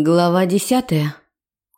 Глава десятая.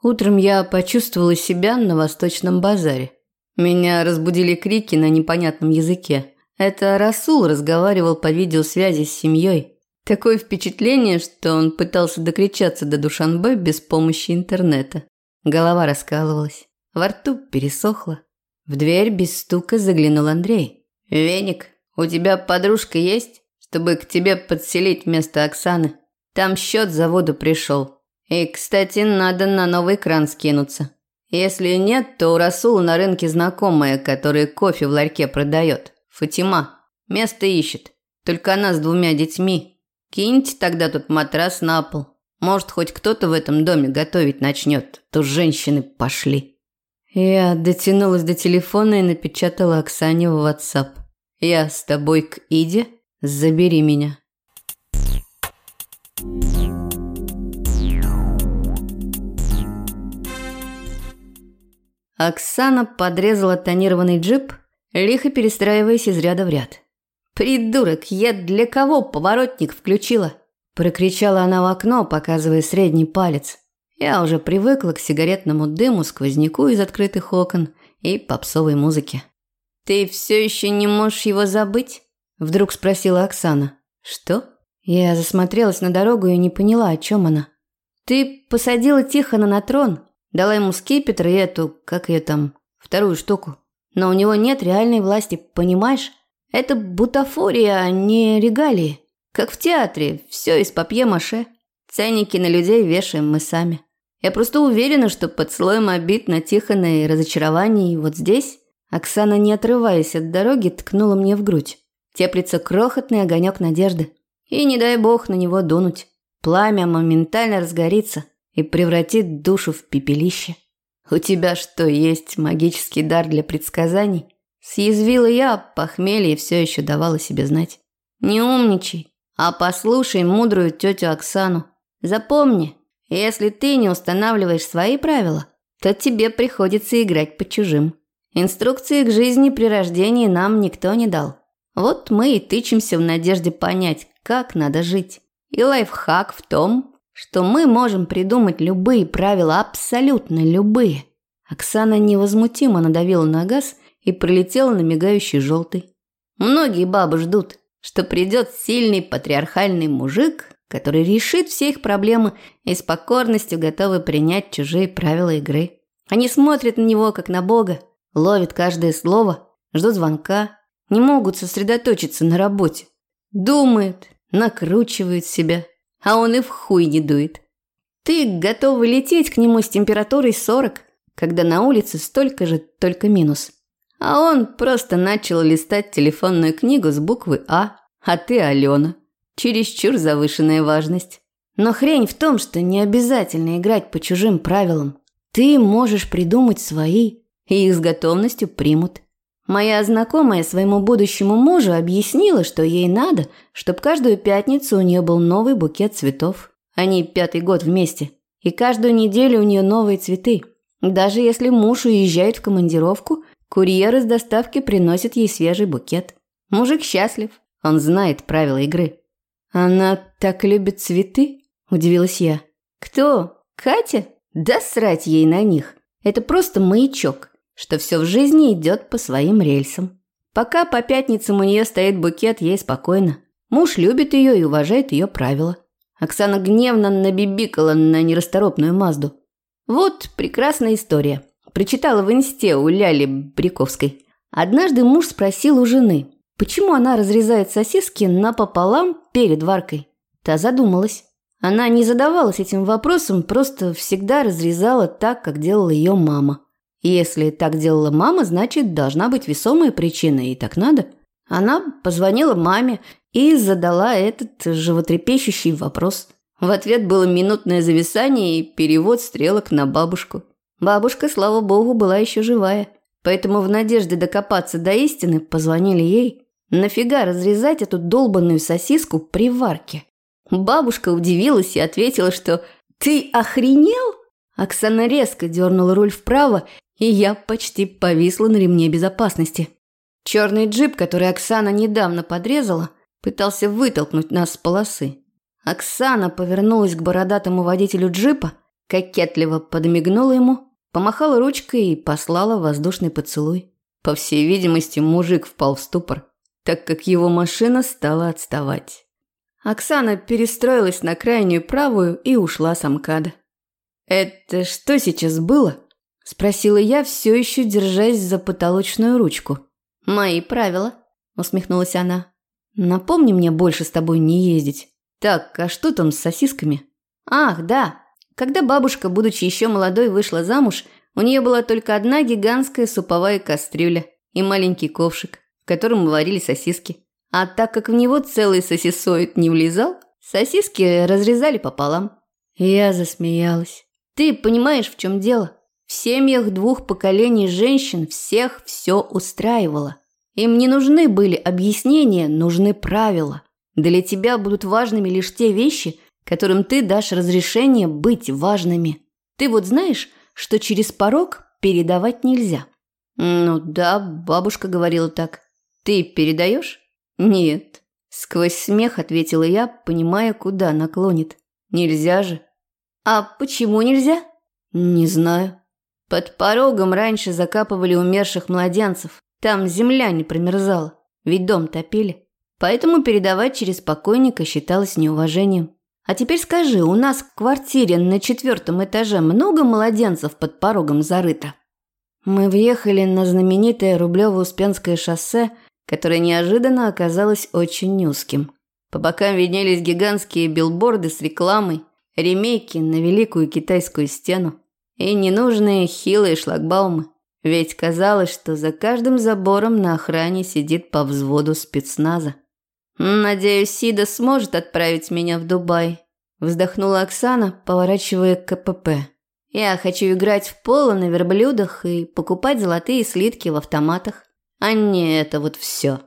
Утром я почувствовала себя на восточном базаре. Меня разбудили крики на непонятном языке. Это Расул разговаривал по видеосвязи с семьей. Такое впечатление, что он пытался докричаться до Душанбе без помощи интернета. Голова раскалывалась, во рту пересохло. В дверь без стука заглянул Андрей. «Веник, у тебя подружка есть, чтобы к тебе подселить вместо Оксаны? Там счет за воду пришел». И, кстати, надо на новый кран скинуться. Если нет, то у Расула на рынке знакомая, которая кофе в ларьке продает. Фатима. Место ищет. Только она с двумя детьми. Киньте тогда тут матрас на пол. Может, хоть кто-то в этом доме готовить начнет. То женщины пошли. Я дотянулась до телефона и напечатала Оксане в WhatsApp. «Я с тобой к Иде. Забери меня». Оксана подрезала тонированный джип, лихо перестраиваясь из ряда в ряд. «Придурок, я для кого поворотник включила?» Прокричала она в окно, показывая средний палец. Я уже привыкла к сигаретному дыму, сквозняку из открытых окон и попсовой музыке. «Ты все еще не можешь его забыть?» Вдруг спросила Оксана. «Что?» Я засмотрелась на дорогу и не поняла, о чем она. «Ты посадила Тихона на трон, Дала ему скипетр и эту, как ее там, вторую штуку. Но у него нет реальной власти, понимаешь? Это бутафория, а не регалии. Как в театре, все из папье-маше. Ценники на людей вешаем мы сами. Я просто уверена, что под слоем обид на Тихона и разочарований вот здесь Оксана, не отрываясь от дороги, ткнула мне в грудь. Теплится крохотный огонек надежды. И не дай бог на него дунуть. Пламя моментально разгорится и превратит душу в пепелище. У тебя что, есть магический дар для предсказаний? Съязвила я, похмелье все еще давало себе знать. Не умничай, а послушай мудрую тетю Оксану. Запомни, если ты не устанавливаешь свои правила, то тебе приходится играть по чужим. Инструкции к жизни при рождении нам никто не дал. Вот мы и тычемся в надежде понять, как надо жить. И лайфхак в том, что мы можем придумать любые правила, абсолютно любые. Оксана невозмутимо надавила на газ и пролетела на мигающий желтый. Многие бабы ждут, что придет сильный патриархальный мужик, который решит все их проблемы и с покорностью готовы принять чужие правила игры. Они смотрят на него, как на Бога, ловят каждое слово, ждут звонка, не могут сосредоточиться на работе. Думают, накручивают себя, а он и в хуй не дует. Ты готова лететь к нему с температурой 40, когда на улице столько же, только минус. А он просто начал листать телефонную книгу с буквы А, а ты Алена. Чересчур завышенная важность. Но хрень в том, что не обязательно играть по чужим правилам. Ты можешь придумать свои, и их с готовностью примут. Моя знакомая своему будущему мужу объяснила, что ей надо, чтобы каждую пятницу у нее был новый букет цветов. Они пятый год вместе. И каждую неделю у нее новые цветы. Даже если муж уезжает в командировку, курьер из доставки приносит ей свежий букет. Мужик счастлив. Он знает правила игры. «Она так любит цветы?» – удивилась я. «Кто? Катя? Да срать ей на них. Это просто маячок что все в жизни идет по своим рельсам. Пока по пятницам у нее стоит букет, ей спокойно. Муж любит ее и уважает ее правила. Оксана гневно набибикала на нерасторопную Мазду. Вот прекрасная история. Прочитала в инсте у Ляли Бриковской. Однажды муж спросил у жены, почему она разрезает сосиски напополам перед варкой. Та задумалась. Она не задавалась этим вопросом, просто всегда разрезала так, как делала ее мама. Если так делала мама, значит, должна быть весомая причина, и так надо. Она позвонила маме и задала этот животрепещущий вопрос. В ответ было минутное зависание и перевод стрелок на бабушку. Бабушка, слава богу, была еще живая. Поэтому в надежде докопаться до истины позвонили ей. Нафига разрезать эту долбанную сосиску при варке? Бабушка удивилась и ответила, что «Ты охренел?» Оксана резко дернула руль вправо и я почти повисла на ремне безопасности. Черный джип, который Оксана недавно подрезала, пытался вытолкнуть нас с полосы. Оксана повернулась к бородатому водителю джипа, кокетливо подмигнула ему, помахала ручкой и послала воздушный поцелуй. По всей видимости, мужик впал в ступор, так как его машина стала отставать. Оксана перестроилась на крайнюю правую и ушла с Амкада. «Это что сейчас было?» – спросила я, все еще держась за потолочную ручку. «Мои правила», – усмехнулась она. «Напомни мне больше с тобой не ездить. Так, а что там с сосисками?» «Ах, да. Когда бабушка, будучи еще молодой, вышла замуж, у нее была только одна гигантская суповая кастрюля и маленький ковшик, в котором варили сосиски. А так как в него целый сосисоид не влезал, сосиски разрезали пополам. Я засмеялась. Ты понимаешь, в чем дело? В семьях двух поколений женщин всех все устраивало. Им не нужны были объяснения, нужны правила. Для тебя будут важными лишь те вещи, которым ты дашь разрешение быть важными. Ты вот знаешь, что через порог передавать нельзя. Ну да, бабушка говорила так. Ты передаешь? «Нет», – сквозь смех ответила я, понимая, куда наклонит. «Нельзя же». «А почему нельзя?» «Не знаю». Под порогом раньше закапывали умерших младенцев. Там земля не промерзала, ведь дом топили. Поэтому передавать через покойника считалось неуважением. А теперь скажи, у нас в квартире на четвертом этаже много младенцев под порогом зарыто? Мы въехали на знаменитое Рублево-Успенское шоссе которое неожиданно оказалось очень узким. По бокам виднелись гигантские билборды с рекламой, ремейки на Великую Китайскую стену и ненужные хилые шлагбаумы. Ведь казалось, что за каждым забором на охране сидит по взводу спецназа. «Надеюсь, Сида сможет отправить меня в Дубай», – вздохнула Оксана, поворачивая к КПП. «Я хочу играть в поло на верблюдах и покупать золотые слитки в автоматах. А не это вот все.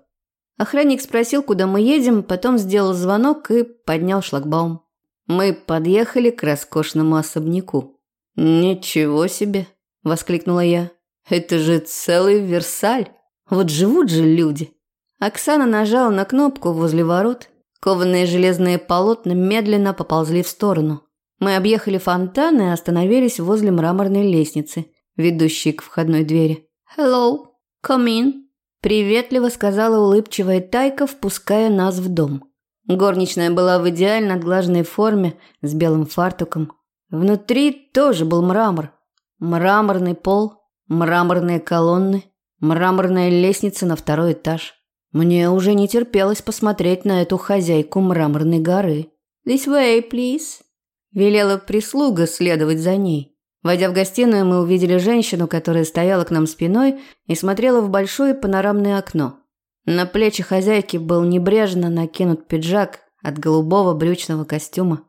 Охранник спросил, куда мы едем, потом сделал звонок и поднял шлагбаум. Мы подъехали к роскошному особняку. «Ничего себе!» – воскликнула я. «Это же целый Версаль! Вот живут же люди!» Оксана нажала на кнопку возле ворот. Кованые железные полотна медленно поползли в сторону. Мы объехали фонтан и остановились возле мраморной лестницы, ведущей к входной двери. «Hello, come in», Приветливо сказала улыбчивая Тайка, впуская нас в дом. Горничная была в идеально отглаженной форме с белым фартуком. Внутри тоже был мрамор. Мраморный пол, мраморные колонны, мраморная лестница на второй этаж. Мне уже не терпелось посмотреть на эту хозяйку мраморной горы. «This way, please», – велела прислуга следовать за ней. Войдя в гостиную, мы увидели женщину, которая стояла к нам спиной и смотрела в большое панорамное окно. На плечи хозяйки был небрежно накинут пиджак от голубого брючного костюма.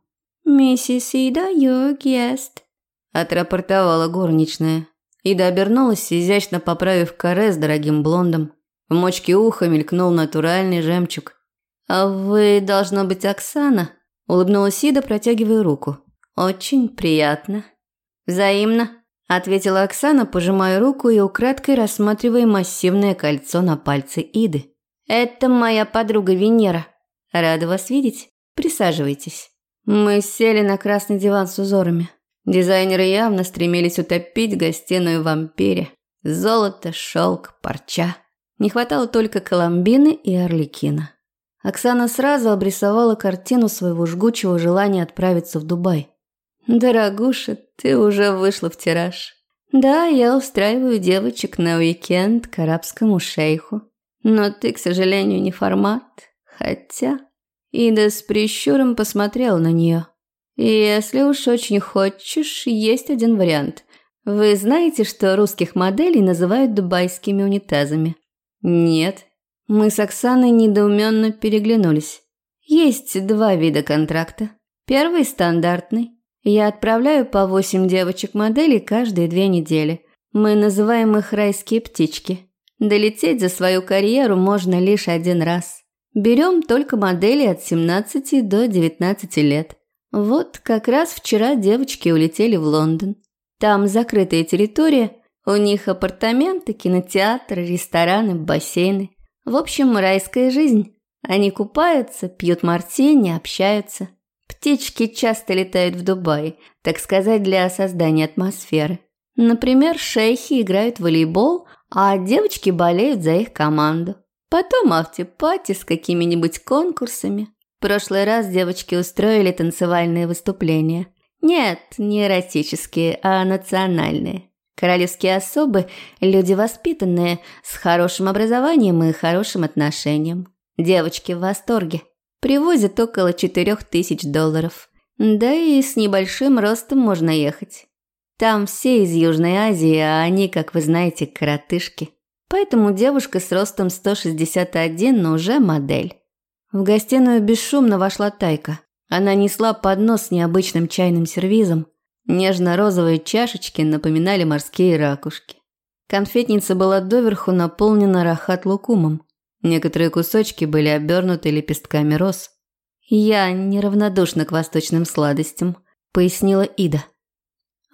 «Миссис Ида, guest», – отрапортовала горничная. Ида обернулась, изящно поправив каре с дорогим блондом. В мочке уха мелькнул натуральный жемчуг. «А вы, должно быть, Оксана?» – улыбнулась Ида, протягивая руку. «Очень приятно». «Взаимно», – ответила Оксана, пожимая руку и украдкой рассматривая массивное кольцо на пальце Иды. «Это моя подруга Венера. Рада вас видеть. Присаживайтесь». Мы сели на красный диван с узорами. Дизайнеры явно стремились утопить гостиную в вампире. Золото, шелк, парча. Не хватало только Коломбины и Орликина. Оксана сразу обрисовала картину своего жгучего желания отправиться в Дубай. «Дорогуша, ты уже вышла в тираж. Да, я устраиваю девочек на уикенд к арабскому шейху. Но ты, к сожалению, не формат. Хотя...» Ида с прищуром посмотрел на нее. «Если уж очень хочешь, есть один вариант. Вы знаете, что русских моделей называют дубайскими унитазами?» «Нет». Мы с Оксаной недоуменно переглянулись. Есть два вида контракта. Первый – стандартный. Я отправляю по восемь девочек-моделей каждые две недели. Мы называем их райские птички. Долететь за свою карьеру можно лишь один раз. Берем только модели от 17 до 19 лет. Вот как раз вчера девочки улетели в Лондон. Там закрытая территория, у них апартаменты, кинотеатр, рестораны, бассейны. В общем, райская жизнь. Они купаются, пьют мартини, общаются. Птички часто летают в Дубай, так сказать, для создания атмосферы. Например, шейхи играют в волейбол, а девочки болеют за их команду. Потом автопати с какими-нибудь конкурсами. В прошлый раз девочки устроили танцевальные выступления. Нет, не эротические, а национальные. Королевские особы – люди воспитанные, с хорошим образованием и хорошим отношением. Девочки в восторге. Привозят около четырех тысяч долларов. Да и с небольшим ростом можно ехать. Там все из Южной Азии, а они, как вы знаете, коротышки. Поэтому девушка с ростом 161 уже модель. В гостиную бесшумно вошла Тайка. Она несла поднос с необычным чайным сервизом. Нежно-розовые чашечки напоминали морские ракушки. Конфетница была доверху наполнена рахат-лукумом. Некоторые кусочки были обернуты лепестками роз. «Я неравнодушна к восточным сладостям», – пояснила Ида.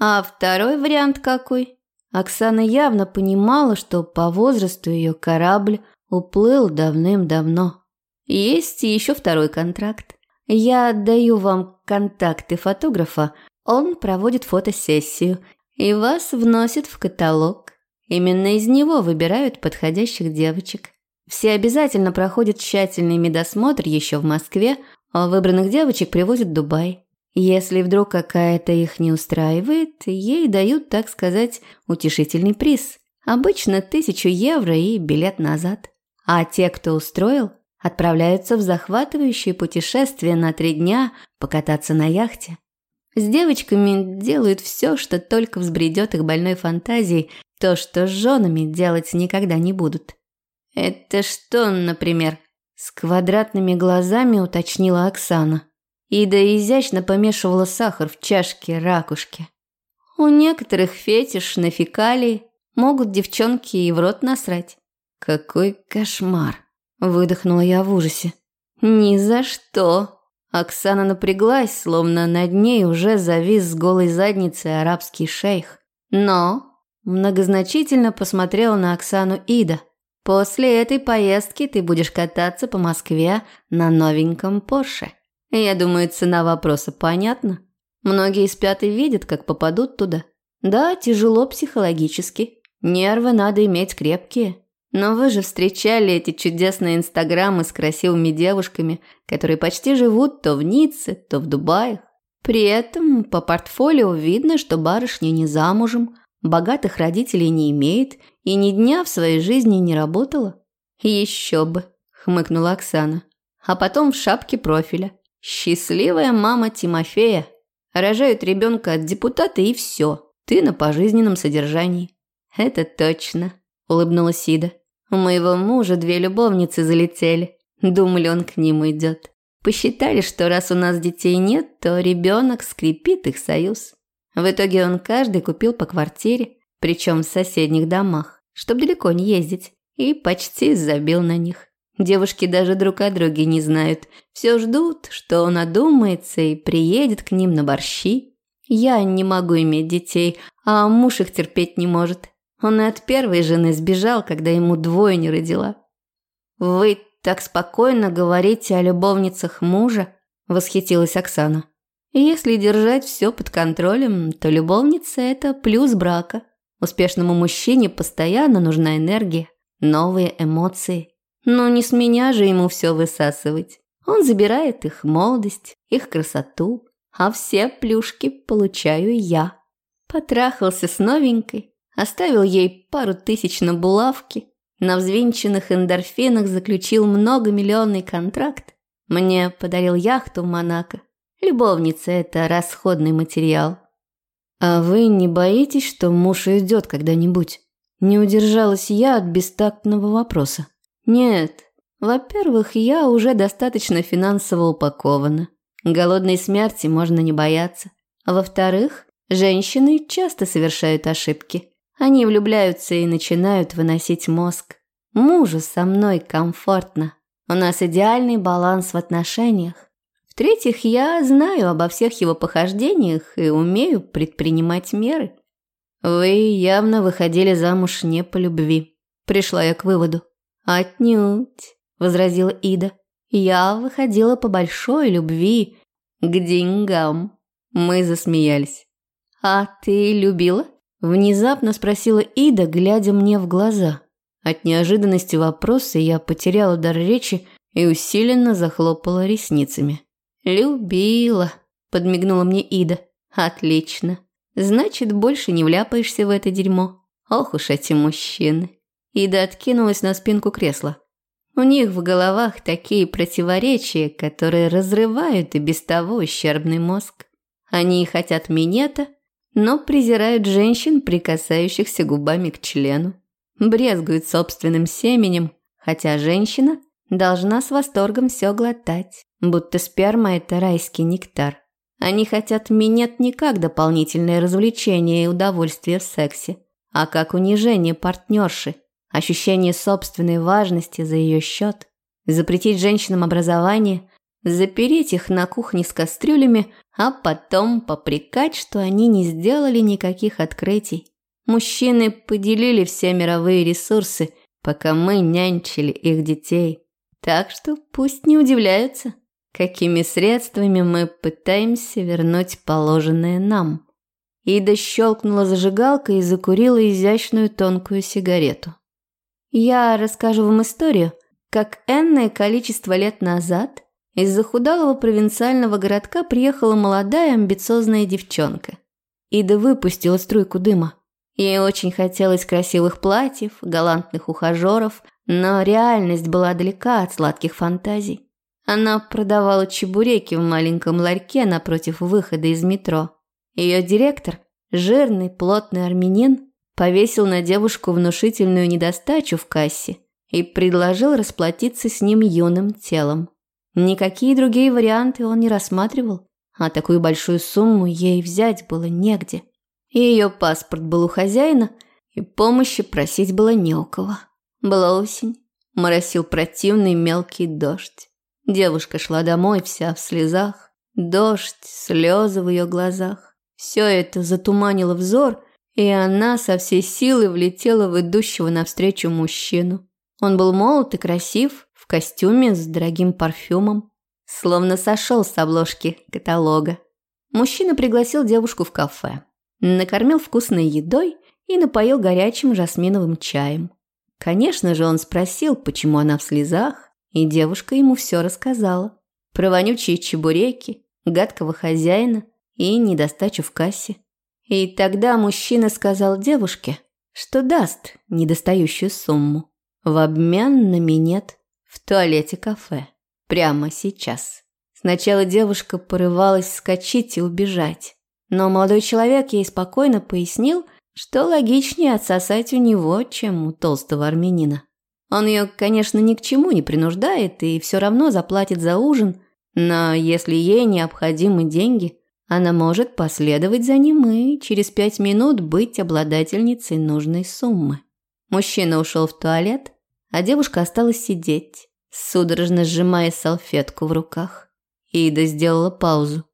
А второй вариант какой? Оксана явно понимала, что по возрасту ее корабль уплыл давным-давно. Есть еще второй контракт. Я отдаю вам контакты фотографа, он проводит фотосессию и вас вносит в каталог. Именно из него выбирают подходящих девочек. Все обязательно проходят тщательный медосмотр еще в Москве, а выбранных девочек привозят в Дубай. Если вдруг какая-то их не устраивает, ей дают, так сказать, утешительный приз. Обычно тысячу евро и билет назад. А те, кто устроил, отправляются в захватывающее путешествие на три дня покататься на яхте. С девочками делают все, что только взбредет их больной фантазией, то, что с женами делать никогда не будут. «Это что, например?» С квадратными глазами уточнила Оксана. Ида изящно помешивала сахар в чашке ракушки. У некоторых фетиш на фекалии могут девчонки и в рот насрать. Какой кошмар, выдохнула я в ужасе. Ни за что. Оксана напряглась, словно над ней уже завис с голой задницей арабский шейх. Но многозначительно посмотрела на Оксану Ида. После этой поездки ты будешь кататься по Москве на новеньком Порше. Я думаю, цена вопроса понятна. Многие спят и видят, как попадут туда. Да, тяжело психологически. Нервы надо иметь крепкие. Но вы же встречали эти чудесные инстаграмы с красивыми девушками, которые почти живут то в Ницце, то в Дубае. При этом по портфолио видно, что барышня не замужем, богатых родителей не имеет и ни дня в своей жизни не работала. Еще бы, хмыкнула Оксана. А потом в шапке профиля. Счастливая мама Тимофея. Рожают ребенка от депутата и все. Ты на пожизненном содержании. Это точно, улыбнулась Сида. У моего мужа две любовницы залетели. Думали, он к ним идет. Посчитали, что раз у нас детей нет, то ребенок скрепит их союз. В итоге он каждый купил по квартире, причем в соседних домах, чтобы далеко не ездить, и почти забил на них. Девушки даже друг о друге не знают. Все ждут, что он одумается и приедет к ним на борщи. Я не могу иметь детей, а муж их терпеть не может. Он и от первой жены сбежал, когда ему двое не родила. «Вы так спокойно говорите о любовницах мужа?» – восхитилась Оксана. «Если держать все под контролем, то любовница – это плюс брака. Успешному мужчине постоянно нужна энергия, новые эмоции. Но не с меня же ему все высасывать. Он забирает их молодость, их красоту, а все плюшки получаю я. Потрахался с новенькой, оставил ей пару тысяч на булавке, на взвинченных эндорфинах заключил многомиллионный контракт. Мне подарил яхту в Монако. Любовница – это расходный материал. А вы не боитесь, что муж уйдет когда-нибудь? Не удержалась я от бестактного вопроса. Нет. Во-первых, я уже достаточно финансово упакована. Голодной смерти можно не бояться. Во-вторых, женщины часто совершают ошибки. Они влюбляются и начинают выносить мозг. Мужу со мной комфортно. У нас идеальный баланс в отношениях. В-третьих, я знаю обо всех его похождениях и умею предпринимать меры. Вы явно выходили замуж не по любви. Пришла я к выводу. «Отнюдь», – возразила Ида. «Я выходила по большой любви. К деньгам. Мы засмеялись. А ты любила? Внезапно спросила Ида, глядя мне в глаза. От неожиданности вопроса я потеряла дар речи и усиленно захлопала ресницами. «Любила», – подмигнула мне Ида. «Отлично. Значит, больше не вляпаешься в это дерьмо. Ох уж эти мужчины». Ида откинулась на спинку кресла. У них в головах такие противоречия, которые разрывают и без того ущербный мозг. Они хотят минета, но презирают женщин, прикасающихся губами к члену. Брезгуют собственным семенем, хотя женщина должна с восторгом все глотать, будто сперма – это райский нектар. Они хотят минет не как дополнительное развлечение и удовольствие в сексе, а как унижение партнерши – ощущение собственной важности за ее счет, запретить женщинам образование, запереть их на кухне с кастрюлями, а потом попрекать, что они не сделали никаких открытий. Мужчины поделили все мировые ресурсы, пока мы нянчили их детей. Так что пусть не удивляются, какими средствами мы пытаемся вернуть положенное нам. Ида щелкнула зажигалкой и закурила изящную тонкую сигарету. Я расскажу вам историю, как энное количество лет назад из захудалого провинциального городка приехала молодая амбициозная девчонка. Ида выпустила струйку дыма. Ей очень хотелось красивых платьев, галантных ухажеров, но реальность была далека от сладких фантазий. Она продавала чебуреки в маленьком ларьке напротив выхода из метро. Ее директор, жирный, плотный армянин, повесил на девушку внушительную недостачу в кассе и предложил расплатиться с ним юным телом. Никакие другие варианты он не рассматривал, а такую большую сумму ей взять было негде. Ее паспорт был у хозяина, и помощи просить было не у кого. Была осень, моросил противный мелкий дождь. Девушка шла домой вся в слезах, дождь, слезы в ее глазах. Все это затуманило взор – и она со всей силы влетела в идущего навстречу мужчину. Он был молод и красив, в костюме с дорогим парфюмом, словно сошел с обложки каталога. Мужчина пригласил девушку в кафе, накормил вкусной едой и напоил горячим жасминовым чаем. Конечно же, он спросил, почему она в слезах, и девушка ему все рассказала. Про вонючие чебуреки, гадкого хозяина и недостачу в кассе. И тогда мужчина сказал девушке, что даст недостающую сумму в обмен на минет в туалете кафе прямо сейчас. Сначала девушка порывалась вскочить и убежать, но молодой человек ей спокойно пояснил, что логичнее отсосать у него, чем у толстого армянина. Он ее, конечно, ни к чему не принуждает и все равно заплатит за ужин, но если ей необходимы деньги, она может последовать за ним и через пять минут быть обладательницей нужной суммы. Мужчина ушел в туалет, а девушка осталась сидеть, судорожно сжимая салфетку в руках. Ида сделала паузу.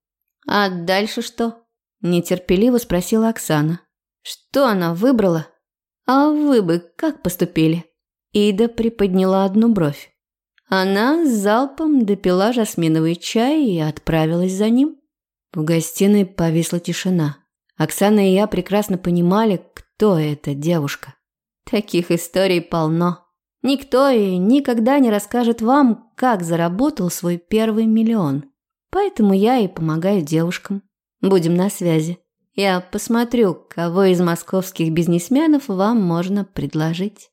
«А дальше что?» – нетерпеливо спросила Оксана. «Что она выбрала?» «А вы бы как поступили?» Ида приподняла одну бровь. Она с залпом допила жасминовый чай и отправилась за ним. В гостиной повисла тишина. Оксана и я прекрасно понимали, кто эта девушка. Таких историй полно. Никто и никогда не расскажет вам, как заработал свой первый миллион. Поэтому я и помогаю девушкам. Будем на связи. Я посмотрю, кого из московских бизнесменов вам можно предложить.